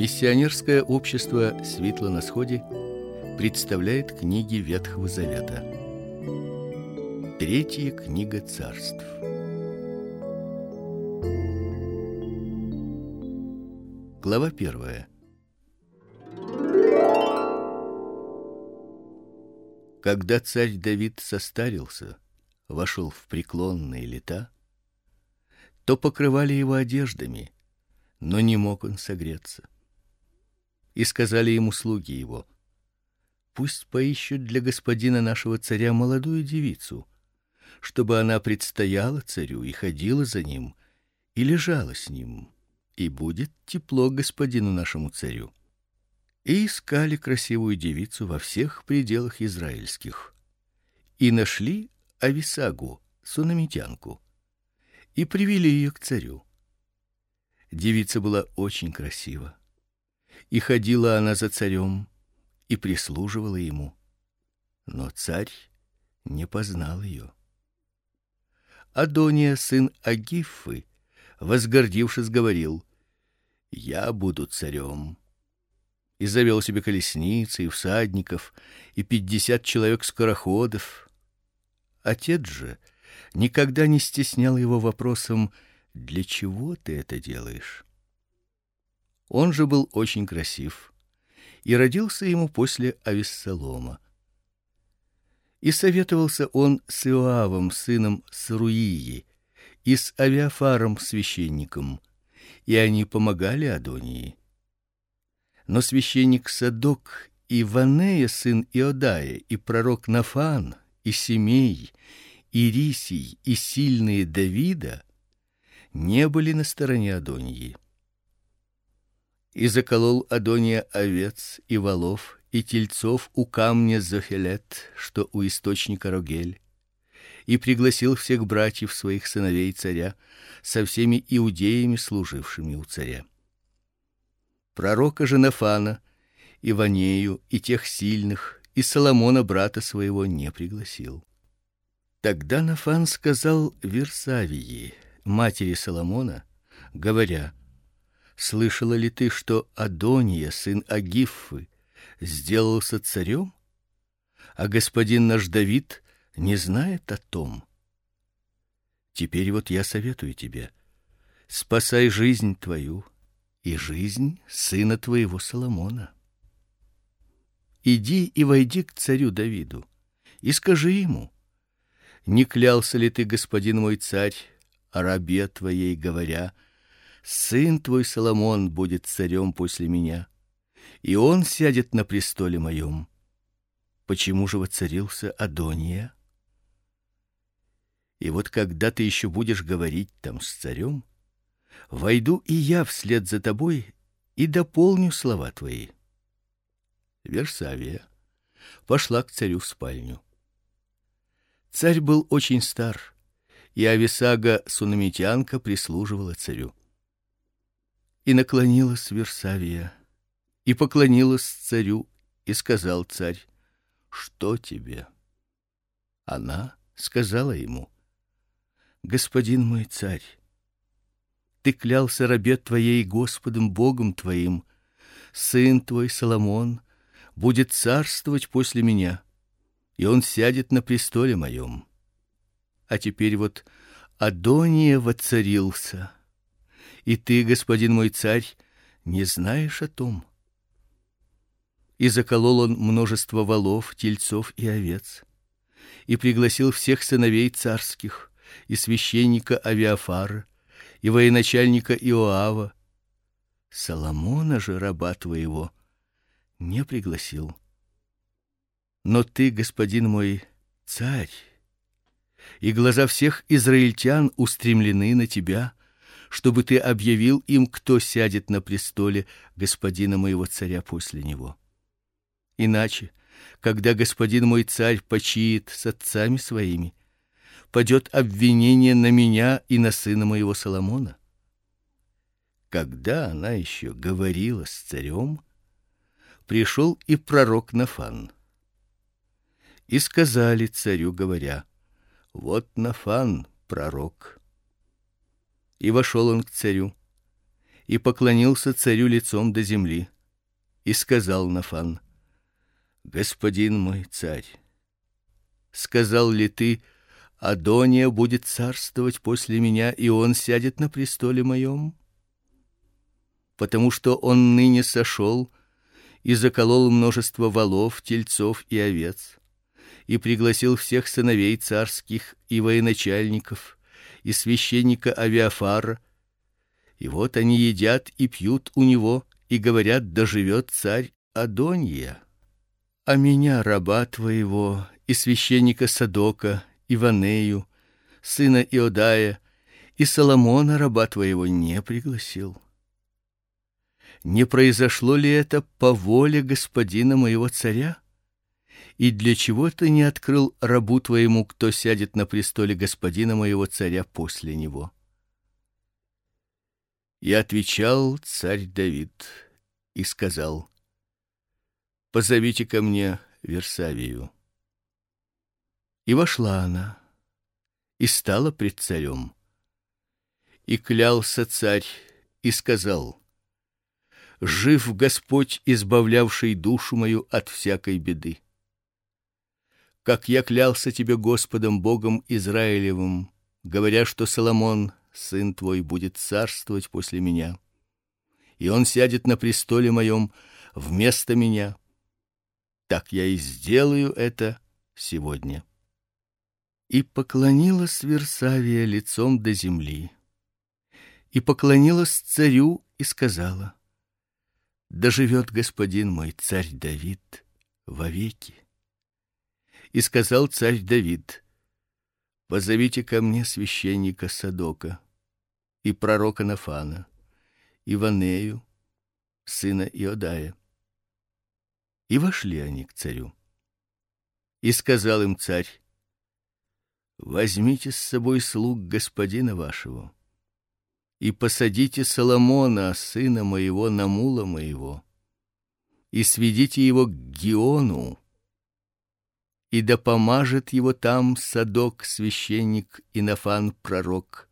Миссионерское общество Светло на сходе представляет книги Ветхого Завета. Третья книга Царств. Глава первая. Когда царь Давид состарился, вошел в преклонные лета, то покрывали его одеждами, но не мог он согреться и сказали ему слуги его: Пусть поищут для господина нашего царя молодую девицу, чтобы она предстояла царю и ходила за ним и лежала с ним, и будет тепло господину нашему царю. И искали красивую девицу во всех пределах израильских. И нашли Ависагу, сунамитянку, и привели ее к царю. Девица была очень красива и ходила она за царем и прислуживала ему. Но царь не познал ее. Адония, сын Агифы, возгордившись, говорил: "Я буду царем". И завел себе колесницы и всадников и пятьдесят человек скороходов. Отец же никогда не стеснял его вопросом: "Для чего ты это делаешь?" Он же был очень красив, и родился ему после Авессалома. И советовался он с Иоавом, сыном Сруии, и с Авиафаром, священником, и они помогали Адонии. Но священник Садок и Ванея, сын Иодая, и пророк Нафан, и Семей, и Рисий, и сильные Давида не были на стороне Адонии и заколол Адония овец и волов и тельцов у камня Зохелет, что у источника Рогель, и пригласил всех братьев своих сыновей царя со всеми иудеями, служившими у царя. Пророка же Нафана, и Ванею, и тех сильных, и Соломона брата своего не пригласил. Тогда Нафан сказал Версавии, матери Соломона, говоря: Слышала ли ты, что Адония, сын Агиффы, сделался царем, а господин наш Давид не знает о том? Теперь вот я советую тебе: спасай жизнь твою и жизнь сына твоего Соломона. Иди и войди к царю Давиду и скажи ему: не клялся ли ты, господин мой царь, рабе твоей, говоря: сын твой Соломон будет царем после меня, и он сядет на престоле моем. Почему же воцарился Адония? И вот когда ты еще будешь говорить там с царем, войду и я вслед за тобой и дополню слова твои. Версавия пошла к царю в спальню. Царь был очень стар, и Ависага сунамитянка прислуживала царю. И наклонилась Версавия и поклонилась царю, и сказал царь: "Что тебе?" Она сказала ему: "Господин мой царь, ты клялся рабе твоей Господом Богом твоим, сын твой Соломон будет царствовать после меня, и он сядет на престоле моем. А теперь вот Адония воцарился, и ты, господин мой царь, не знаешь о том. И заколол он множество волов, тельцов и овец, и пригласил всех сыновей царских, и священника Авиафара, и военачальника Иоава. Соломона же раба твоего не пригласил. Но ты, господин мой царь, и глаза всех израильтян устремлены на тебя, чтобы ты объявил им, кто сядет на престоле господина моего царя после него. Иначе, когда господин мой царь почиет с отцами своими, падет обвинение на меня и на сына моего Соломона. Когда она еще говорила с царем, пришел и пророк Нафан. И сказали царю, говоря: вот Нафан, пророк. И вошел он к царю и поклонился царю лицом до земли и сказал Нафан: Господин мой царь, сказал ли ты, Адония будет царствовать после меня, и он сядет на престоле моем? Потому что он ныне сошел и заколол множество волов, тельцов и овец, и пригласил всех сыновей царских и военачальников, и священника Авиафара. И вот они едят и пьют у него и говорят: "Да живет царь Адония". А меня, раба твоего, и священника Садока, и Ванею, сына Иодая, и Соломона раба твоего не пригласил не произошло ли это по воле господина моего царя? И для чего ты не открыл рабу твоему, кто сядет на престоле господина моего царя после него? И отвечал царь Давид и сказал: Позовите ко мне Версавию. И вошла она и стала пред царем. И клялся царь и сказал: жив Господь, избавлявший душу мою от всякой беды. Как я клялся тебе Господом Богом Израилевым, говоря, что Соломон, сын твой, будет царствовать после меня, и он сядет на престоле моем вместо меня, так я и сделаю это сегодня. И поклонилась Версавия лицом до земли, и поклонилась царю и сказала: да живет господин мой царь Давид вовеки. И сказал царь Давид: Позовите ко мне священника Садока и пророка Нафана, и Ванею, сына Иодая. И вошли они к царю. И сказал им царь: Возьмите с собой слуг господина вашего и посадите Соломона, сына моего, на мула моего, и сведите его к Гиону, и да помажет его там Садок священник и Нафан пророк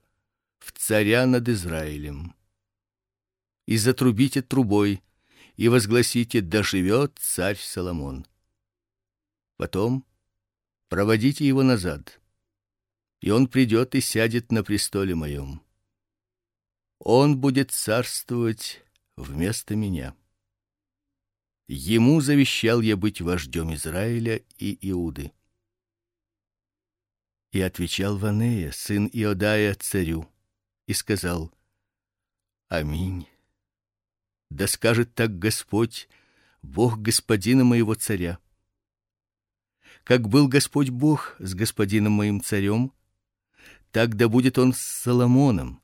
в царя над Израилем. И затрубите трубой и возгласите: да живет царь Соломон. Потом проводите его назад, и он придет и сядет на престоле моем он будет царствовать вместо меня. Ему завещал я быть вождем Израиля и Иуды. И отвечал Ванея, сын Иодая царю, и сказал: Аминь. Да скажет так Господь, Бог господина моего царя. Как был Господь Бог с господином моим царем, так да будет он с Соломоном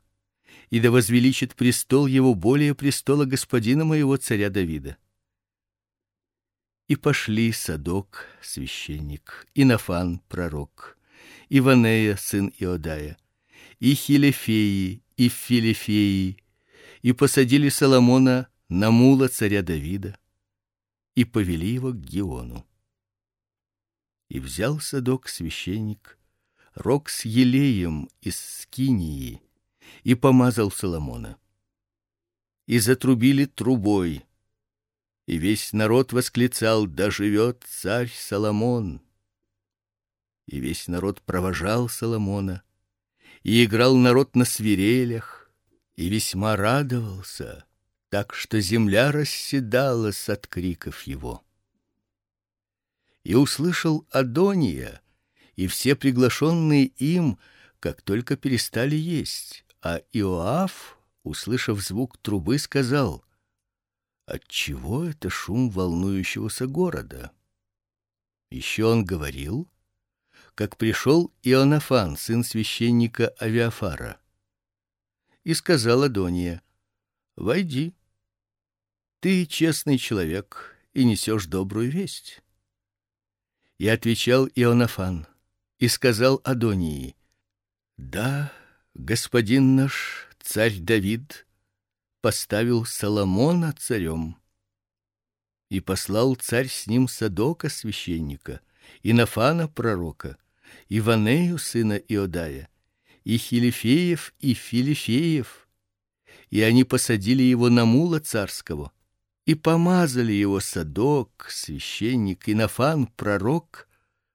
и да возвеличит престол его более престола господина моего царя Давида. И пошли Садок, священник, и Нафан, пророк, и Ванея, сын Иодая, и Хилефеи, и Филефеи, и посадили Соломона на мула царя Давида, и повели его к Гиону. И взял Садок, священник, рог с елеем из скинии, и помазал Соломона. И затрубили трубой, и весь народ восклицал: "Да живет царь Соломон!" И весь народ провожал Соломона, и играл народ на свирелях, и весьма радовался, так что земля расседалась от криков его. И услышал Адония, и все приглашенные им, как только перестали есть. А Иоав, услышав звук трубы, сказал: "От чего это шум волнующегося города?" Еще он говорил, как пришел Ионафан, сын священника Авиафара, и сказал Адония: "Войди. Ты честный человек и несешь добрую весть". И отвечал Ионафан и сказал Адонии: "Да, господин наш царь Давид поставил Соломона царем и послал царь с ним Садока священника и Нафана пророка и Ванею сына Иодая и Хилифеев и Филифеев и они посадили его на мула царского и помазали его Садок, священник, и Нафан, пророк,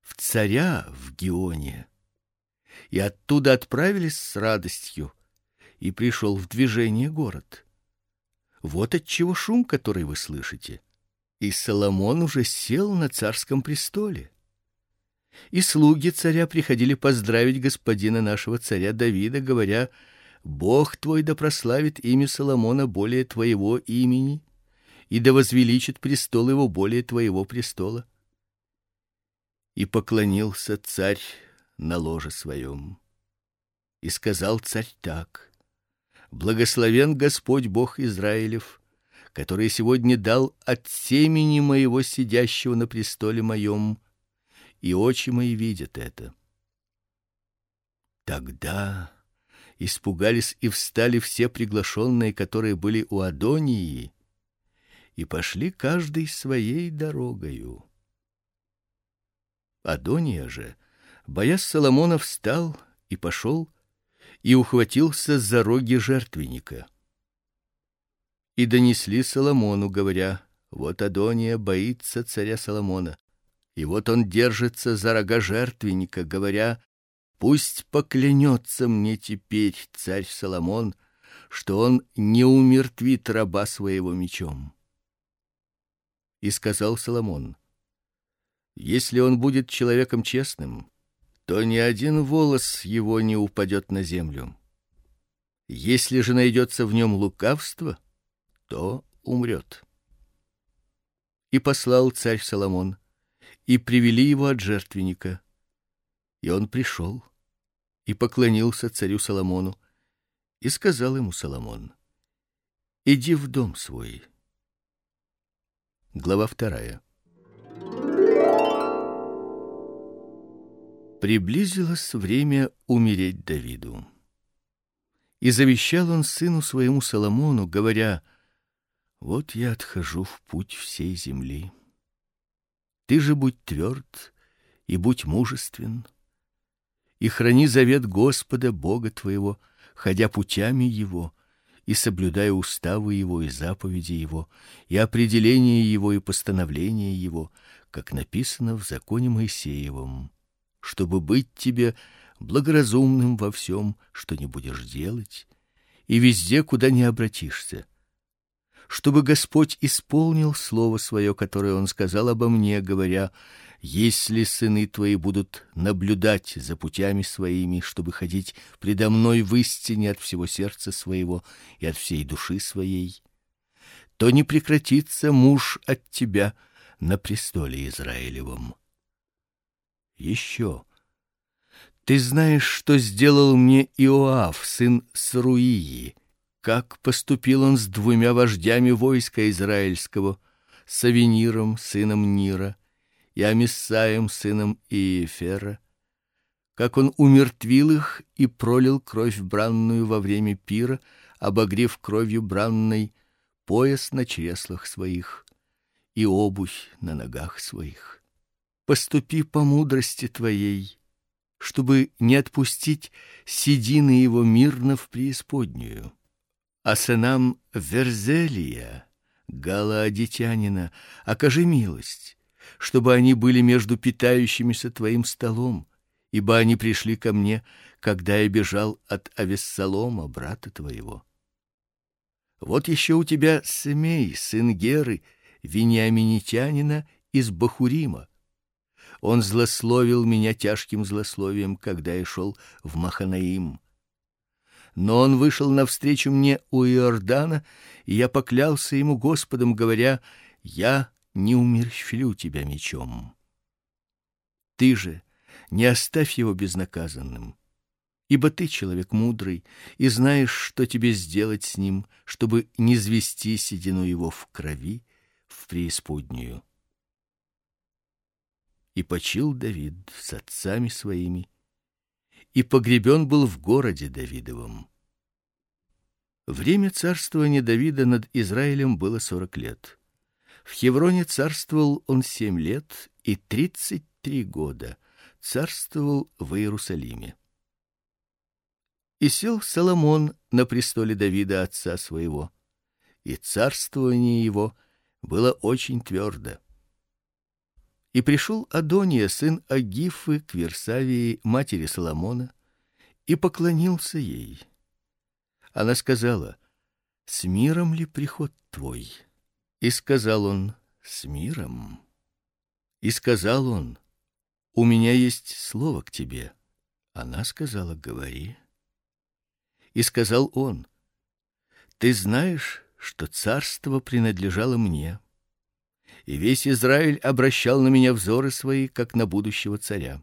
в царя в Гионе. И оттуда отправились с радостью, и пришел в движение город. Вот от чего шум, который вы слышите. И Соломон уже сел на царском престоле. И слуги царя приходили поздравить господина нашего царя Давида, говоря: Бог твой да прославит имя Соломона более твоего имени, и да возвеличит престол его более твоего престола. И поклонился царь на ложе своем. И сказал царь так: Благословен Господь Бог Израилев, который сегодня дал от семени моего сидящего на престоле моем, и очи мои видят это. Тогда испугались и встали все приглашенные, которые были у Адонии, и пошли каждый своей дорогою. Адония же, боясь Соломона, встал и пошел и ухватился за роги жертвенника. И донесли Соломону, говоря: вот Адония боится царя Соломона. И вот он держится за рога жертвенника, говоря: Пусть поклянется мне теперь царь Соломон, что он не умертвит раба своего мечом. И сказал Соломон: Если он будет человеком честным, то ни один волос его не упадет на землю. Если же найдется в нем лукавство, то умрет. И послал царь Соломон, и привели его от жертвенника. И он пришел и поклонился царю Соломону, и сказал ему Соломон: Иди в дом свой. Глава вторая. Приблизилось время умереть Давиду. И завещал он сыну своему Соломону, говоря: Вот я отхожу в путь всей земли. Ты же будь тверд и будь мужествен и храни завет Господа Бога твоего, ходя путями его и соблюдая уставы его и заповеди его, и определения его и постановления его, как написано в законе Моисеевом, чтобы быть тебе благоразумным во всем, что не будешь делать, и везде, куда не обратишься, чтобы Господь исполнил слово свое, которое он сказал обо мне, говоря: если сыны твои будут наблюдать за путями своими, чтобы ходить предо мной в истине от всего сердца своего и от всей души своей, то не прекратится муж от тебя на престоле Израилевом. Еще ты знаешь, что сделал мне Иоав, сын Сруии, как поступил он с двумя вождями войска израильского, с Авениром, сыном Нира, и Амисаем, сыном Иефера, как он умертвил их и пролил кровь бранную во время пира, обогрев кровью бранной пояс на чреслах своих и обувь на ногах своих. Поступи по мудрости твоей, чтобы не отпустить седины его мирно в преисподнюю. А сынам Верзелия, Галаадитянина, окажи милость чтобы они были между питающимися твоим столом, ибо они пришли ко мне, когда я бежал от Авессалома, брата твоего. Вот еще у тебя Семей, сын Геры, вениаминитянина из Бахурима. Он злословил меня тяжким злословием, когда я шел в Маханаим. Но он вышел навстречу мне у Иордана, и я поклялся ему Господом, говоря: я не умерщвлю тебя мечом. Ты же не оставь его безнаказанным, ибо ты человек мудрый и знаешь, что тебе сделать с ним, чтобы не звести седину его в крови в преисподнюю. И почил Давид с отцами своими, и погребен был в городе Давидовом. Время царствования Давида над Израилем было сорок лет. В Хевроне царствовал он семь лет и тридцать три года. Царствовал в Иерусалиме. И сел Соломон на престоле Давида отца своего, и царствование его было очень твердо. И пришел Адония, сын Агифы, к Версавии, матери Соломона, и поклонился ей. Она сказала: "С миром ли приход твой?" И сказал он: "С миром". И сказал он: "У меня есть слово к тебе". Она сказала: "Говори". И сказал он: "Ты знаешь, что царство принадлежало мне, и весь Израиль обращал на меня взоры свои, как на будущего царя.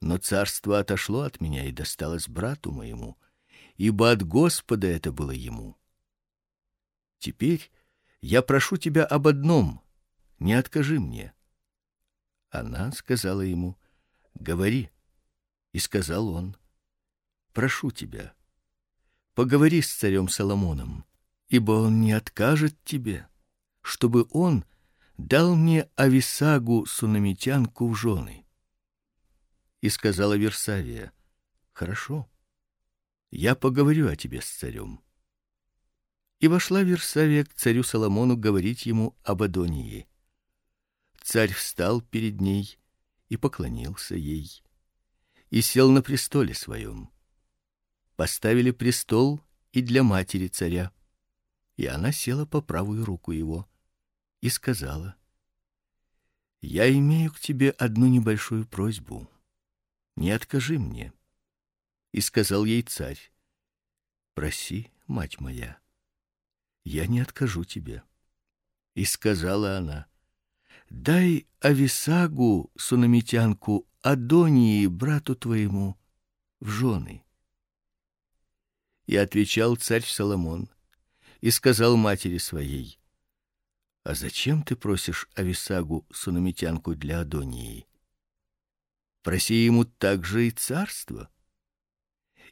Но царство отошло от меня и досталось брату моему, ибо от Господа это было ему. Теперь я прошу тебя об одном: не откажи мне. Она сказала ему: "Говори". И сказал он: "Прошу тебя, поговори с царем Соломоном, ибо он не откажет тебе, чтобы он дал мне Ависагу сунамитянку в жены. И сказала Версавия: "Хорошо. Я поговорю о тебе с царем". И вошла Версавия к царю Соломону говорить ему об Адонии. Царь встал перед ней и поклонился ей, и сел на престоле своем. Поставили престол и для матери царя, и она села по правую руку его и сказала: "Я имею к тебе одну небольшую просьбу. Не откажи мне". И сказал ей царь: "Проси, мать моя. Я не откажу тебе". И сказала она: "Дай Ависагу, сунамитянку Адонии, брату твоему, в жены". И отвечал царь Соломон и сказал матери своей: а зачем ты просишь Ависагу сунамитянку для Адонии? Проси ему также и царство,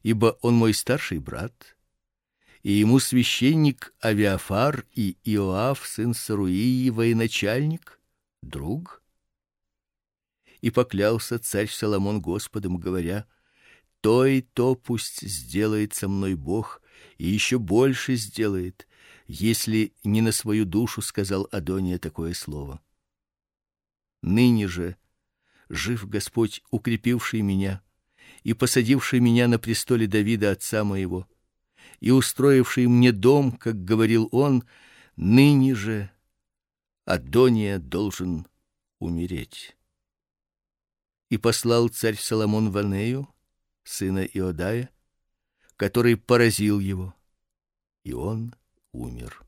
ибо он мой старший брат, и ему священник Авиафар и Иоав сын Саруии военачальник, друг. И поклялся царь Соломон Господом, говоря: то и то пусть сделает со мной Бог, и еще больше сделает, если не на свою душу сказал Адония такое слово. Ныне же жив Господь, укрепивший меня и посадивший меня на престоле Давида отца моего, и устроивший мне дом, как говорил он, ныне же Адония должен умереть. И послал царь Соломон Ванею, сына Иодая, который поразил его, и он умер.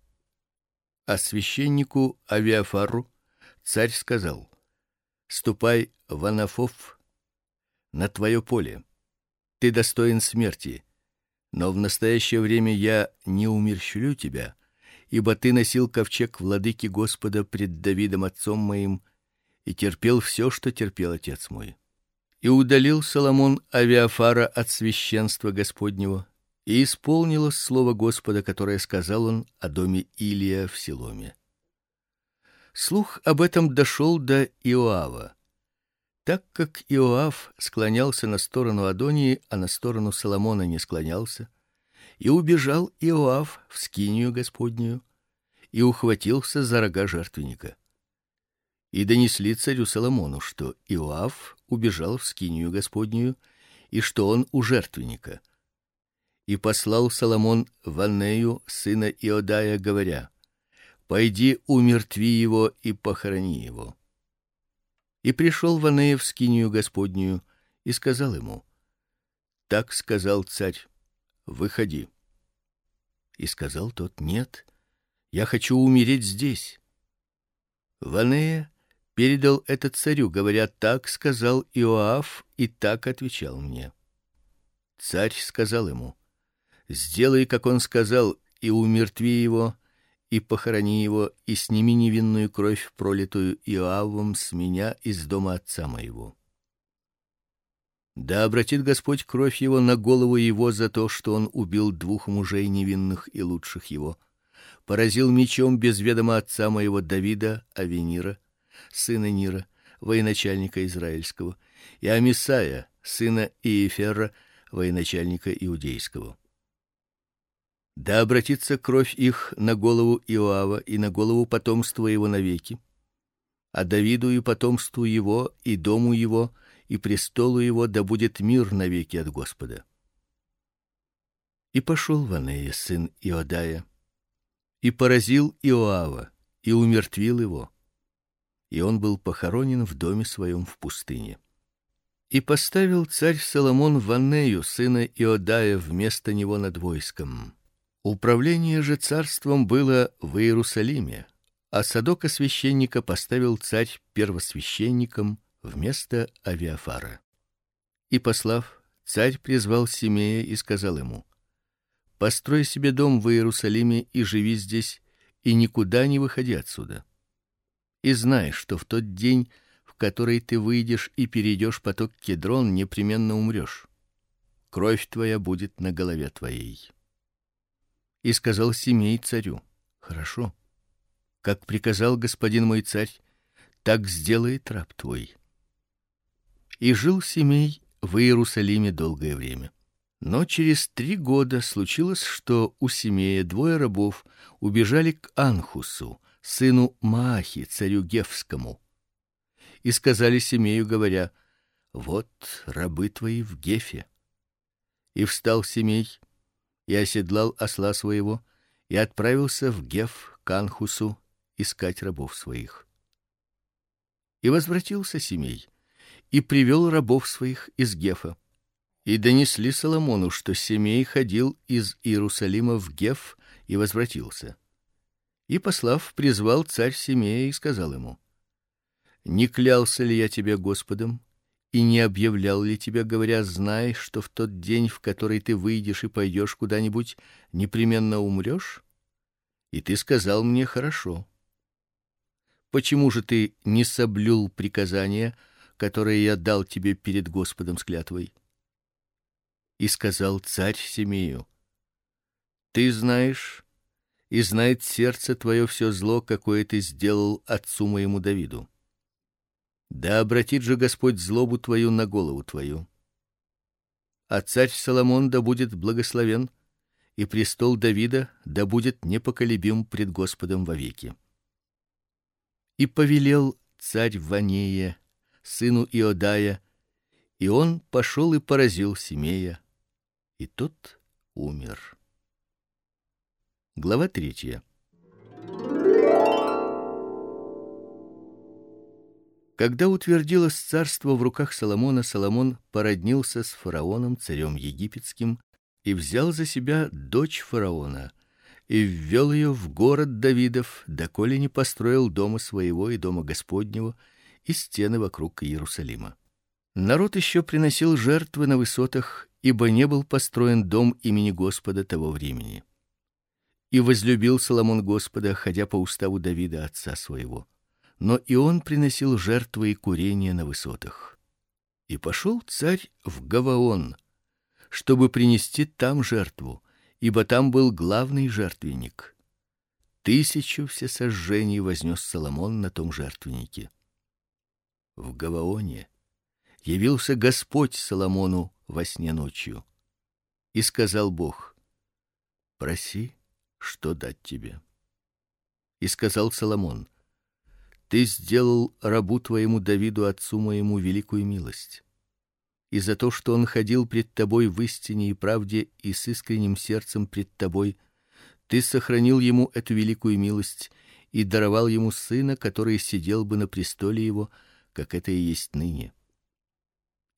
А священнику Авиафару царь сказал: "Ступай в Анафов на твое поле. Ты достоин смерти, но в настоящее время я не умерщвлю тебя, ибо ты носил ковчег владыки Господа пред Давидом отцом моим и терпел все, что терпел отец мой. И удалил Соломон Авиафара от священства Господнего и исполнилось слово Господа, которое сказал он о доме Илия в Силоме. Слух об этом дошел до Иоава. Так как Иоав склонялся на сторону Адонии, а на сторону Соломона не склонялся, и убежал Иоав в скинию Господнюю и ухватился за рога жертвенника. И донесли царю Соломону, что Иоав убежал в скинию Господнюю и что он у жертвенника и послал Соломон Ванею сына Иодая, говоря: Пойди умертви его и похорони его. И пришел Ванея в скинию Господнюю и сказал ему: Так сказал царь: Выходи. И сказал тот: Нет, я хочу умереть здесь. Ванея передал это царю, говоря: Так сказал Иоав, и так отвечал мне. Царь сказал ему: Сделай, как он сказал, и умертви его, и похорони его, и сними невинную кровь, пролитую Иоавом с меня из дома отца моего. Да обратит Господь кровь его на голову его за то, что он убил двух мужей невинных и лучших его, поразил мечом без ведома отца моего Давида Авенира, сына Нира, военачальника израильского, и Амисая, сына Иефера, военачальника иудейского. Да обратится кровь их на голову Иоава и на голову потомства его навеки, а Давиду и потомству его и дому его и престолу его да будет мир навеки от Господа. И пошел Ванея сын Иодая и поразил Иоава и умертвил его. И он был похоронен в доме своем в пустыне. И поставил царь Соломон Ванею сына Иодая вместо него над войском. Управление же царством было в Иерусалиме, а Садока священника поставил царь первосвященником вместо Авиафара. И послав, царь призвал Симея и сказал ему: Построй себе дом в Иерусалиме и живи здесь, и никуда не выходи отсюда. И знай, что в тот день, в который ты выйдешь и перейдешь поток Кедрон, непременно умрешь. Кровь твоя будет на голове твоей. И сказал Симей царю: Хорошо. Как приказал господин мой царь, так сделает раб твой. И жил Симей в Иерусалиме долгое время. Но через три года случилось, что у Симея двое рабов убежали к Анхусу, сыну Маахи, царю Гефскому, и сказали Симею, говоря: вот рабы твои в Гефе. И встал Симей и оседлал осла своего и отправился в Геф к Анхусу искать рабов своих. И возвратился Симей и привел рабов своих из Гефа и донесли Соломону, что Семей ходил из Иерусалима в Геф и возвратился. И послав, призвал царь Семея и сказал ему: Не клялся ли я тебе Господом и не объявлял ли тебя, говоря: знай, что в тот день, в который ты выйдешь и пойдешь куда-нибудь, непременно умрешь? И ты сказал мне: хорошо. Почему же ты не соблюл приказания, которые я дал тебе перед Господом с клятвой? И сказал царь Семею: Ты знаешь, и знает сердце твое все зло, какое ты сделал отцу моему Давиду. Да обратит же Господь злобу твою на голову твою. А царь Соломон да будет благословен, и престол Давида да будет непоколебим пред Господом вовеки. И повелел царь Ванея сыну Иодая, и он пошел и поразил Семея, и тот умер. Глава третья. Когда утвердилось царство в руках Соломона, Соломон породнился с фараоном, царем египетским, и взял за себя дочь фараона и ввел ее в город Давидов, доколе не построил дома своего и дома Господнего и стены вокруг Иерусалима. Народ еще приносил жертвы на высотах ибо не был построен дом имени Господа того времени. И возлюбил Соломон Господа, ходя по уставу Давида отца своего. Но и он приносил жертвы и курения на высотах. И пошел царь в Гаваон, чтобы принести там жертву, ибо там был главный жертвенник. Тысячу всесожжений вознес Соломон на том жертвеннике. В Гаваоне явился Господь Соломону во сне ночью. И сказал Бог: Проси, что дать тебе. И сказал Соломон: Ты сделал рабу твоему Давиду отцу моему великую милость. И за то, что он ходил пред тобой в истине и правде и с искренним сердцем пред тобой, ты сохранил ему эту великую милость и даровал ему сына, который сидел бы на престоле его, как это и есть ныне.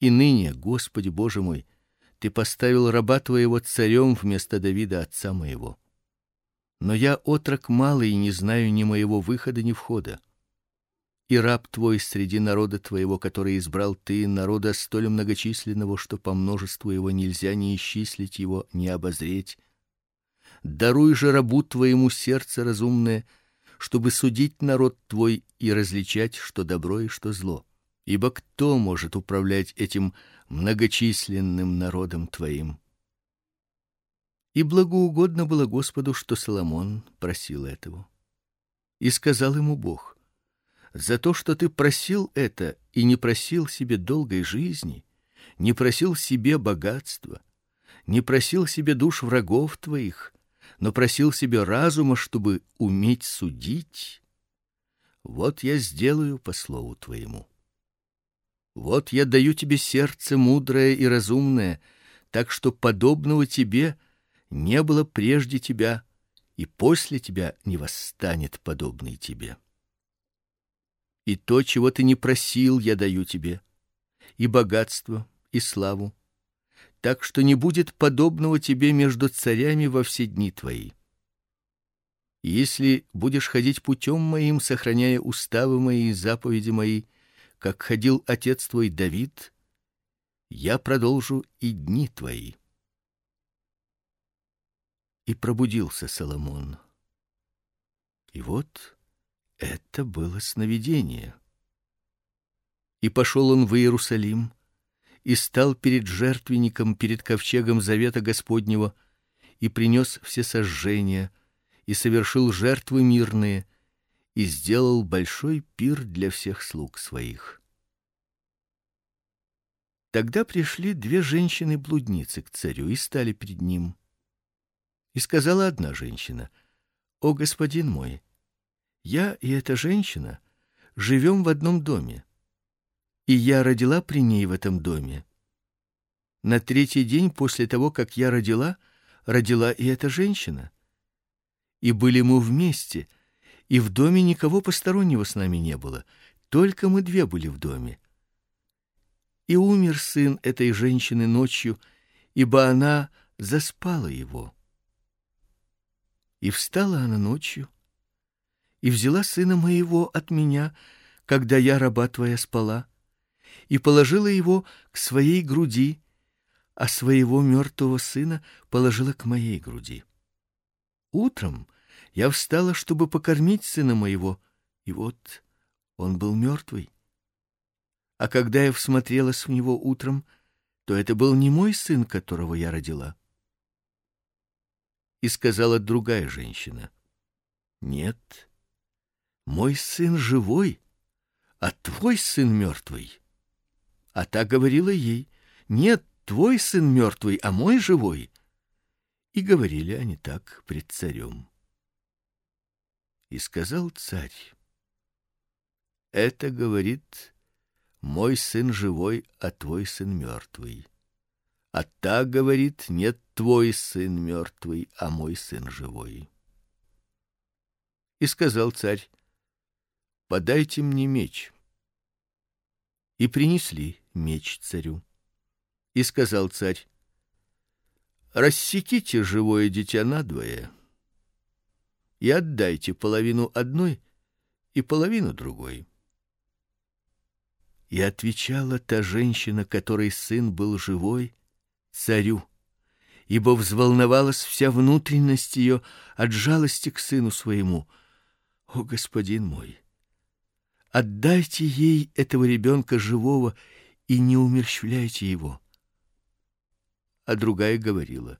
И ныне, Господи Боже мой, ты поставил раба твоего царем вместо Давида отца моего. Но я отрок малый и не знаю ни моего выхода, ни входа. И раб твой среди народа твоего, который избрал ты, народа столь многочисленного, что по множеству его нельзя ни исчислить его, ни обозреть. Даруй же рабу твоему сердце разумное, чтобы судить народ твой и различать, что добро и что зло Ибо кто может управлять этим многочисленным народом твоим? И благоугодно было Господу, что Соломон просил этого. И сказал ему Бог: за то, что ты просил это и не просил себе долгой жизни, не просил себе богатства, не просил себе душ врагов твоих, но просил себе разума, чтобы уметь судить. Вот я сделаю по слову твоему. Вот я даю тебе сердце мудрое и разумное, так что подобного тебе не было прежде тебя, и после тебя не восстанет подобный тебе. И то, чего ты не просил, я даю тебе, и богатство, и славу, так что не будет подобного тебе между царями во все дни твои. Если будешь ходить путем моим, сохраняя уставы мои и заповеди мои, как ходил отец твой Давид, я продолжу и дни твои. И пробудился Соломон. И вот это было сновидение. И пошел он в Иерусалим и стал перед жертвенником, перед ковчегом завета Господнего, и принес все сожжения, и совершил жертвы мирные, и сделал большой пир для всех слуг своих. Тогда пришли две женщины-блудницы к царю и стали перед ним. И сказала одна женщина: "О господин мой, я и эта женщина живем в одном доме, и я родила при ней в этом доме. На третий день после того, как я родила, родила и эта женщина. И были мы вместе, и в доме никого постороннего с нами не было, только мы две были в доме. И умер сын этой женщины ночью, ибо она заспала его. И встала она ночью и взяла сына моего от меня, когда я раба твоя спала, и положила его к своей груди, а своего мертвого сына положила к моей груди. Утром я встала, чтобы покормить сына моего, и вот он был мертвый. А когда я всмотрелась в него утром, то это был не мой сын, которого я родила. И сказала другая женщина: "Нет, мой сын живой, а твой сын мертвый. А та говорила ей: "Нет, твой сын мертвый, а мой живой". И говорили они так пред царем. И сказал царь: "Это говорит мой сын живой, а твой сын мертвый. А та говорит: нет, твой сын мертвый, а мой сын живой". И сказал царь: подайте мне меч. И принесли меч царю. И сказал царь: рассеките живое дитя надвое и отдайте половину одной и половину другой. И отвечала та женщина, которой сын был живой, царю, ибо взволновалась вся внутренность ее от жалости к сыну своему. О, господин мой, Отдайте ей этого ребенка живого и не умерщвляйте его. А другая говорила: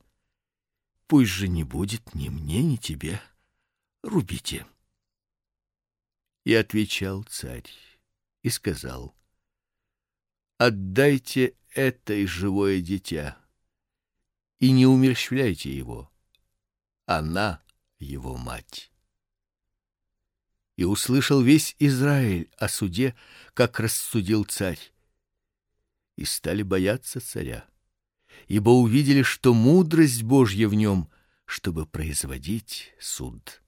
Пусть же не будет ни мне, ни тебе. Рубите. И отвечал царь и сказал: Отдайте это живое дитя и не умерщвляйте его. Она его мать и услышал весь Израиль о суде, как рассудил царь. И стали бояться царя, ибо увидели, что мудрость Божья в нем, чтобы производить суд.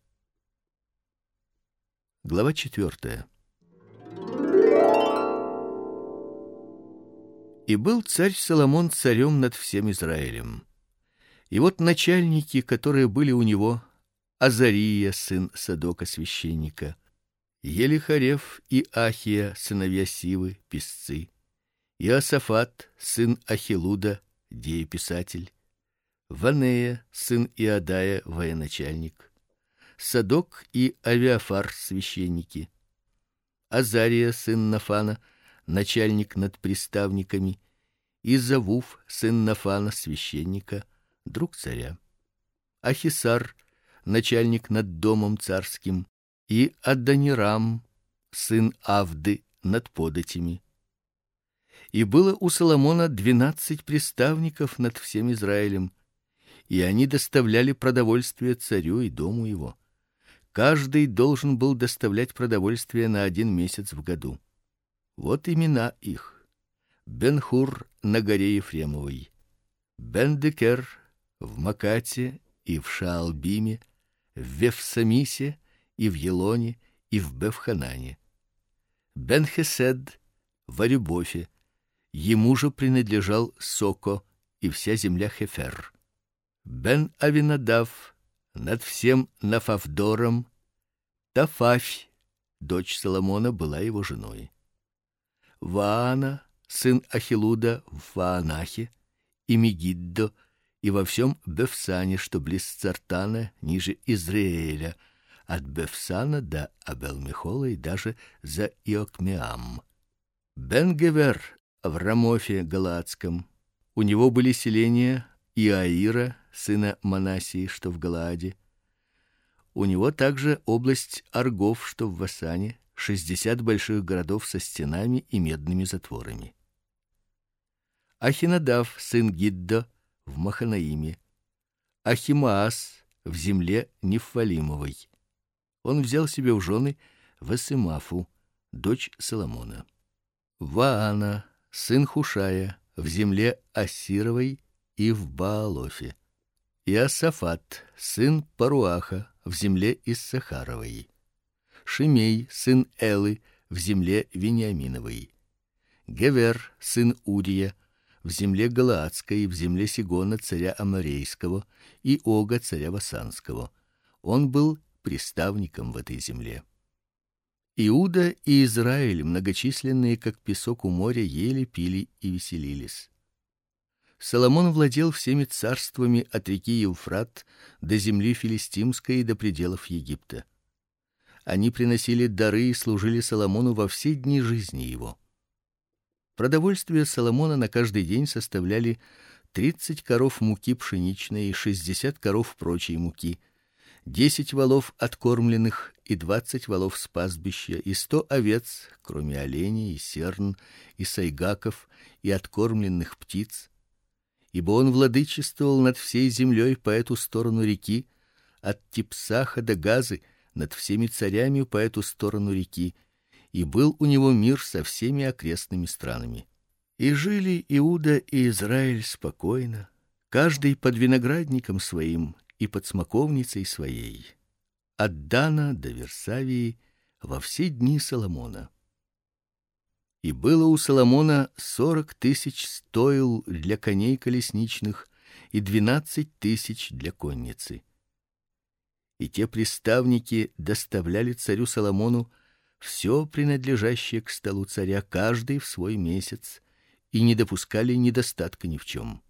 Глава четвертая. И был царь Соломон царем над всем Израилем. И вот начальники, которые были у него, Азария, сын Садока священника, Елихарев и Ахия, сыновья Сивы, писцы, Иосафат, сын Ахилуда, дееписатель, Ванея, сын Иадая, военачальник, Садок и Авиафар, священники, Азария, сын Нафана, начальник над приставниками, и Завуф, сын Нафана, священника, друг царя, Ахисар, начальник над домом царским, и Адонирам, сын Авды, над податями, И было у Соломона двенадцать приставников над всем Израилем, и они доставляли продовольствие царю и дому его. Каждый должен был доставлять продовольствие на один месяц в году. Вот имена их: Бенхур на горе Ефремовой, Бендекер в Макате и в Шаалбиме, в Вефсамисе и в Елоне и в Бефханане. Бенхесед в Арюбофе, ему же принадлежал Соко и вся земля Хефер. Бен Авинадав над всем Нафавдором, Тафафь, дочь Соломона, была его женой. Ваана, сын Ахилуда в Ваанахе, и Мегиддо, и во всем Бефсане, что близ Цартана, ниже Израиля, от Бефсана до Абел-Мехола и даже за Иокмеам. Бен-Гевер в Рамофе Галаадском. У него были селения Иаира, сына Манасии, что в Галааде. У него также область Аргов, что в Васане, шестьдесят больших городов со стенами и медными затворами. Ахинадав, сын Гидда, в Маханаиме, Ахимаас в земле Нефалимовой. Он взял себе в жены Васимафу, дочь Соломона. Ваана, сын Хушая, в земле Ассировой и в Баалофе. И Асафат, сын Паруаха, в земле Иссахаровой. Шимей, сын Элы, в земле Вениаминовой. Гевер, сын Урия, в земле Галаадской и в земле Сигона царя Аморейского и Ога царя Васанского. Он был приставником в этой земле. Иуда и Израиль, многочисленные как песок у моря, ели, пили и веселились. Соломон владел всеми царствами от реки Евфрат до земли филистимской и до пределов Египта. Они приносили дары и служили Соломону во все дни жизни его. Продовольствие Соломона на каждый день составляли тридцать коров муки пшеничной и шестьдесят коров прочей муки, десять волов откормленных и двадцать волов с пастбища и сто овец, кроме оленей и серн и сайгаков и откормленных птиц, ибо он владычествовал над всей землей по эту сторону реки, от Типсаха до Газы, над всеми царями по эту сторону реки, и был у него мир со всеми окрестными странами. И жили Иуда и Израиль спокойно, каждый под виноградником своим и под смоковницей своей, от Дана до Версавии во все дни Соломона. И было у Соломона сорок тысяч стоил для коней колесничных и двенадцать тысяч для конницы. И те приставники доставляли царю Соломону все принадлежащее к столу царя, каждый в свой месяц, и не допускали недостатка ни в чем.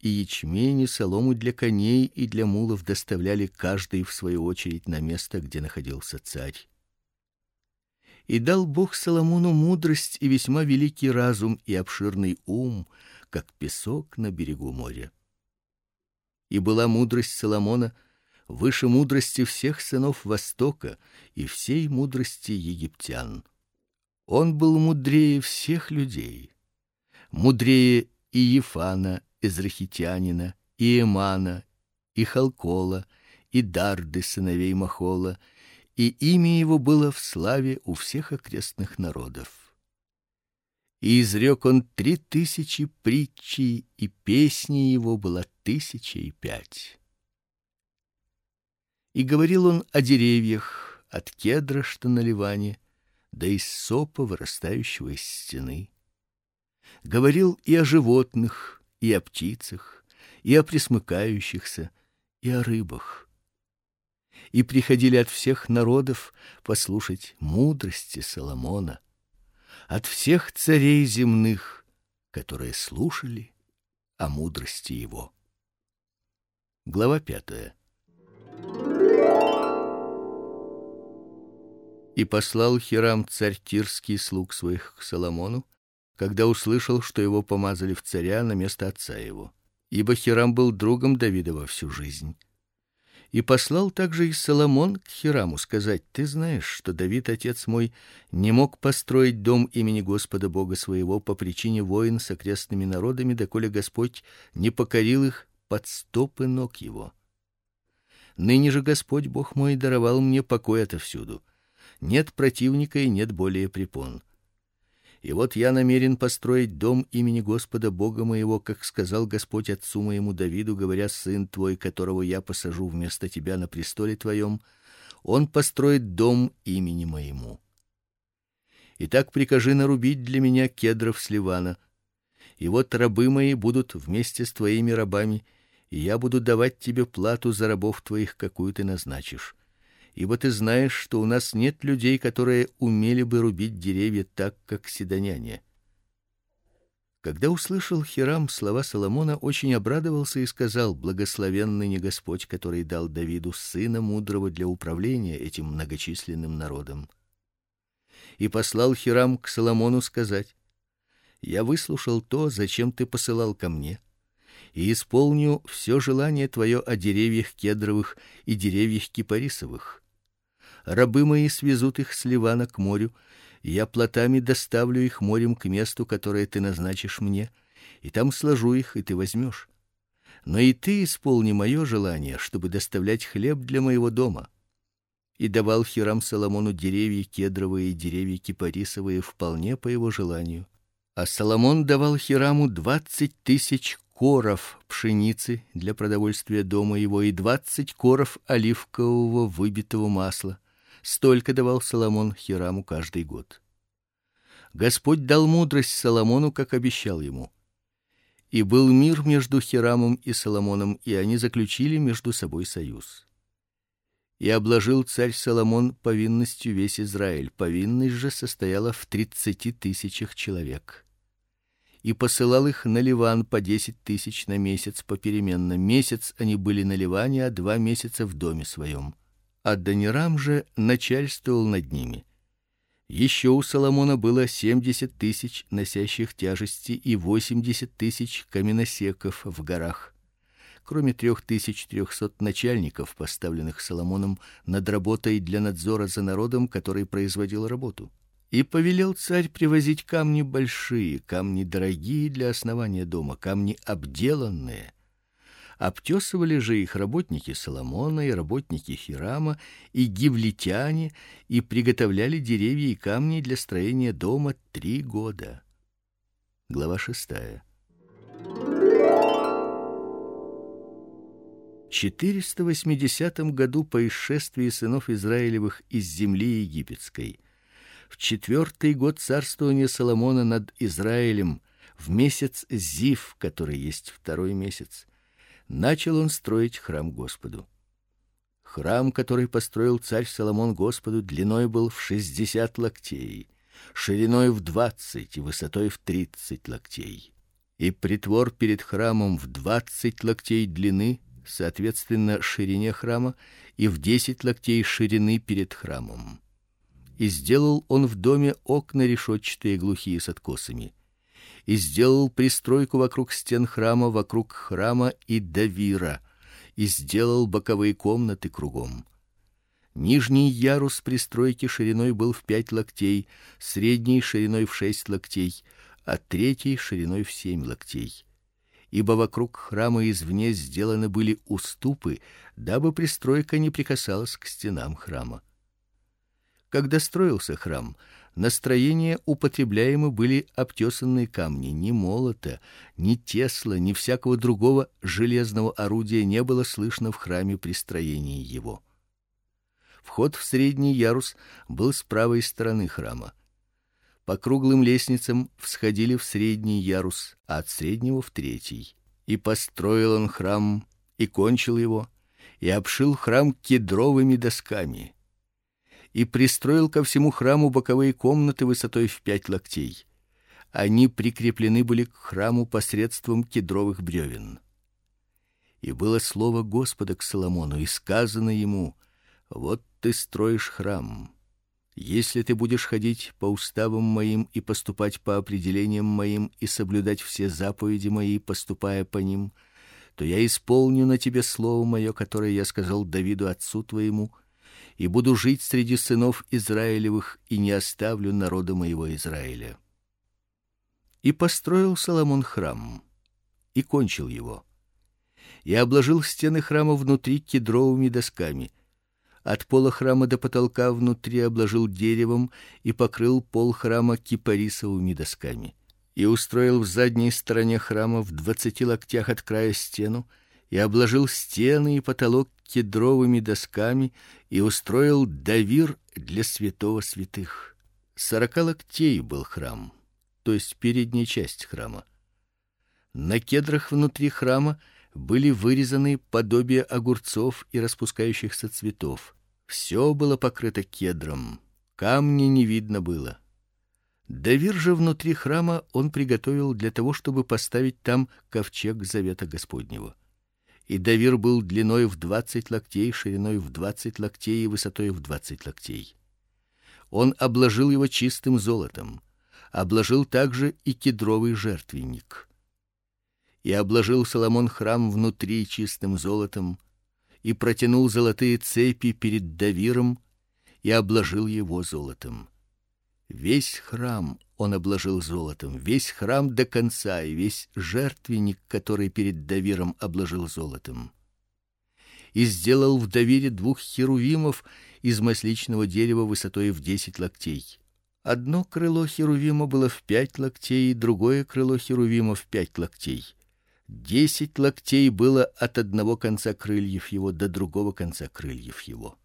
И ячмень и солому для коней и для мулов доставляли каждый в свою очередь на место, где находился царь. И дал Бог Соломону мудрость и весьма великий разум и обширный ум, как песок на берегу моря. И была мудрость Соломона — выше мудрости всех сынов Востока и всей мудрости египтян. Он был мудрее всех людей, мудрее и Ефана, израхитянина, и Эмана, и Халкола, и Дарды сыновей Махола, и имя его было в славе у всех окрестных народов. И изрек он три тысячи притчей, и песни его было тысяча и пять. И говорил он о деревьях, от кедра, что на Ливане, до иссопа, вырастающего из стены. Говорил и о животных, и о птицах, и о пресмыкающихся, и о рыбах. И приходили от всех народов послушать мудрости Соломона, от всех царей земных, которые слушали о мудрости его. Глава пятая. И послал Хирам царь Тирский слуг своих к Соломону, когда услышал, что его помазали в царя на место отца его. Ибо Хирам был другом Давида во всю жизнь. И послал также и Соломон к Хираму сказать: "Ты знаешь, что Давид отец мой не мог построить дом имени Господа Бога своего по причине войн с окрестными народами, доколе Господь не покорил их под стопы ног его. Ныне же Господь Бог мой даровал мне покой отовсюду. Нет противника и нет более препон. И вот я намерен построить дом имени Господа Бога моего, как сказал Господь отцу моему Давиду, говоря: сын твой, которого я посажу вместо тебя на престоле твоем, он построит дом имени моему. Итак, прикажи нарубить для меня кедров с Ливана. И вот рабы мои будут вместе с твоими рабами, и я буду давать тебе плату за рабов твоих, какую ты назначишь ибо ты знаешь, что у нас нет людей, которые умели бы рубить деревья так, как сидоняне. Когда услышал Хирам слова Соломона, очень обрадовался и сказал: Благословенный не Господь, который дал Давиду сына мудрого для управления этим многочисленным народом. И послал Хирам к Соломону сказать: Я выслушал то, зачем ты посылал ко мне, и исполню все желание твое о деревьях кедровых и деревьях кипарисовых Рабы мои свезут их с Ливана к морю, и я плотами доставлю их морем к месту, которое ты назначишь мне, и там сложу их, и ты возьмешь. Но и ты исполни мое желание, чтобы доставлять хлеб для моего дома. И давал Хирам Соломону деревья кедровые и деревья кипарисовые вполне по его желанию. А Соломон давал Хираму двадцать тысяч коров пшеницы для продовольствия дома его и двадцать коров оливкового выбитого масла Столько давал Соломон Хираму каждый год. Господь дал мудрость Соломону, как обещал ему. И был мир между Хирамом и Соломоном, и они заключили между собой союз. И обложил царь Соломон повинностью весь Израиль. Повинность же состояла в тридцати тысячах человек. И посылал их на Ливан по десять тысяч на месяц попеременно. Месяц они были на Ливане, а два месяца в доме своем а Данирам же начальствовал над ними. Еще у Соломона было семьдесят тысяч носящих тяжести и восемьдесят тысяч каменосеков в горах, кроме трех тысяч трехсот начальников, поставленных Соломоном над работой для надзора за народом, который производил работу. И повелел царь привозить камни большие, камни дорогие для основания дома, камни обделанные, Обтесывали же их работники Соломона и работники Хирама и гивлитяне и приготовляли деревья и камни для строения дома три года. Глава шестая. В 480 году по исшествии сынов Израилевых из земли египетской, в четвертый год царствования Соломона над Израилем, в месяц Зив, который есть второй месяц, начал он строить храм Господу. Храм, который построил царь Соломон Господу, длиной был в шестьдесят локтей, шириной в двадцать и высотой в тридцать локтей. И притвор перед храмом в двадцать локтей длины, соответственно ширине храма, и в десять локтей ширины перед храмом. И сделал он в доме окна решетчатые глухие с откосами и сделал пристройку вокруг стен храма, вокруг храма и давира, и сделал боковые комнаты кругом. Нижний ярус пристройки шириной был в пять локтей, средний шириной в шесть локтей, а третий шириной в семь локтей. Ибо вокруг храма извне сделаны были уступы, дабы пристройка не прикасалась к стенам храма. Когда строился храм, на строение употребляемы были обтесанные камни, ни молота, ни тесла, ни всякого другого железного орудия не было слышно в храме при строении его. Вход в средний ярус был с правой стороны храма. По круглым лестницам всходили в средний ярус, а от среднего в третий. И построил он храм и кончил его, и обшил храм кедровыми досками и пристроил ко всему храму боковые комнаты высотой в пять локтей. Они прикреплены были к храму посредством кедровых бревен. И было слово Господа к Соломону, и сказано ему: вот ты строишь храм. Если ты будешь ходить по уставам моим и поступать по определениям моим и соблюдать все заповеди мои, поступая по ним, то я исполню на тебе слово мое, которое я сказал Давиду отцу твоему, и буду жить среди сынов Израилевых и не оставлю народа моего Израиля. И построил Соломон храм и кончил его. И обложил стены храма внутри кедровыми досками. От пола храма до потолка внутри обложил деревом и покрыл пол храма кипарисовыми досками. И устроил в задней стороне храма в двадцати локтях от края стену и обложил стены и потолок кедровыми досками и устроил давир для святого святых. Сорока локтей был храм, то есть передняя часть храма. На кедрах внутри храма были вырезаны подобия огурцов и распускающихся цветов. Все было покрыто кедром, камня не видно было. Давир же внутри храма он приготовил для того, чтобы поставить там ковчег завета Господнего. И давир был длиной в двадцать локтей, шириной в двадцать локтей и высотой в двадцать локтей. Он обложил его чистым золотом, обложил также и кедровый жертвенник и обложил Соломон храм внутри чистым золотом, и протянул золотые цепи перед Давиром и обложил его золотом. Весь храм он обложил золотом, весь храм до конца и весь жертвенник, который перед Давиром обложил золотом. И сделал в Давире двух херувимов из масличного дерева высотой в десять локтей. Одно крыло херувима было в пять локтей, другое крыло херувима в пять локтей. Десять локтей было от одного конца крыльев его до другого конца крыльев его.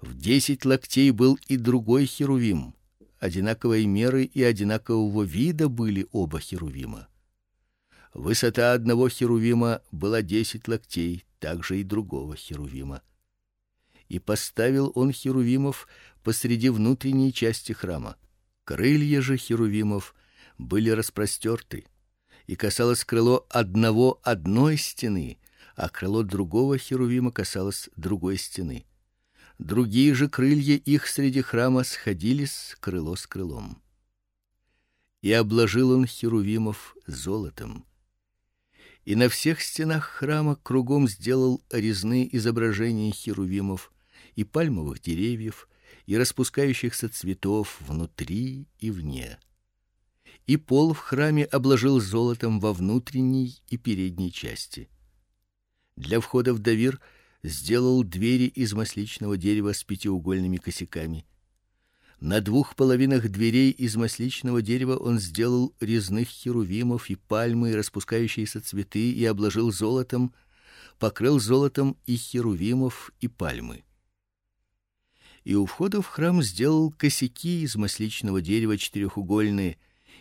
В десять локтей был и другой херувим. Одинаковой меры и одинакового вида были оба херувима. Высота одного херувима была десять локтей, также и другого херувима. И поставил он херувимов посреди внутренней части храма. Крылья же херувимов были распростерты и касалось крыло одного одной стены, а крыло другого херувима касалось другой стены. Другие же крылья их среди храма сходились крыло с крылом. И обложил он херувимов золотом. И на всех стенах храма кругом сделал резные изображения херувимов и пальмовых деревьев, и распускающихся цветов внутри и вне и пол в храме обложил золотом во внутренней и передней части. Для входа в давир сделал двери из масличного дерева с пятиугольными косяками. На двух половинах дверей из масличного дерева он сделал резных херувимов и пальмы распускающиеся цветы и обложил золотом, покрыл золотом и херувимов и пальмы. И у входа в храм сделал косяки из масличного дерева четырехугольные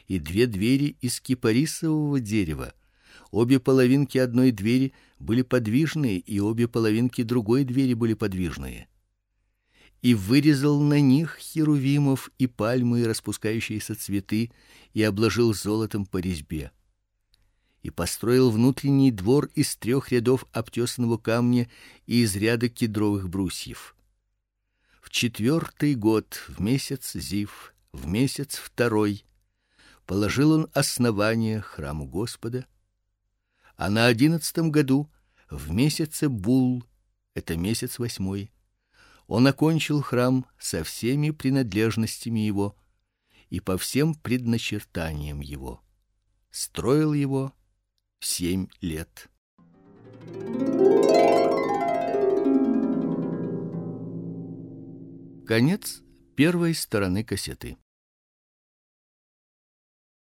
и две двери из кипарисового дерева. Обе половинки одной двери были подвижные, и обе половинки другой двери были подвижные. И вырезал на них херувимов и пальмы и распускающиеся цветы и обложил золотом по резьбе. И построил внутренний двор из трех рядов обтесанного камня и из ряда кедровых брусьев. В четвертый год, в месяц Зив, в месяц второй, положил он основание храму Господа, а на одиннадцатом году в месяце Бул, это месяц восьмой, он окончил храм со всеми принадлежностями его и по всем предначертаниям его. Строил его семь лет. Конец первой стороны кассеты.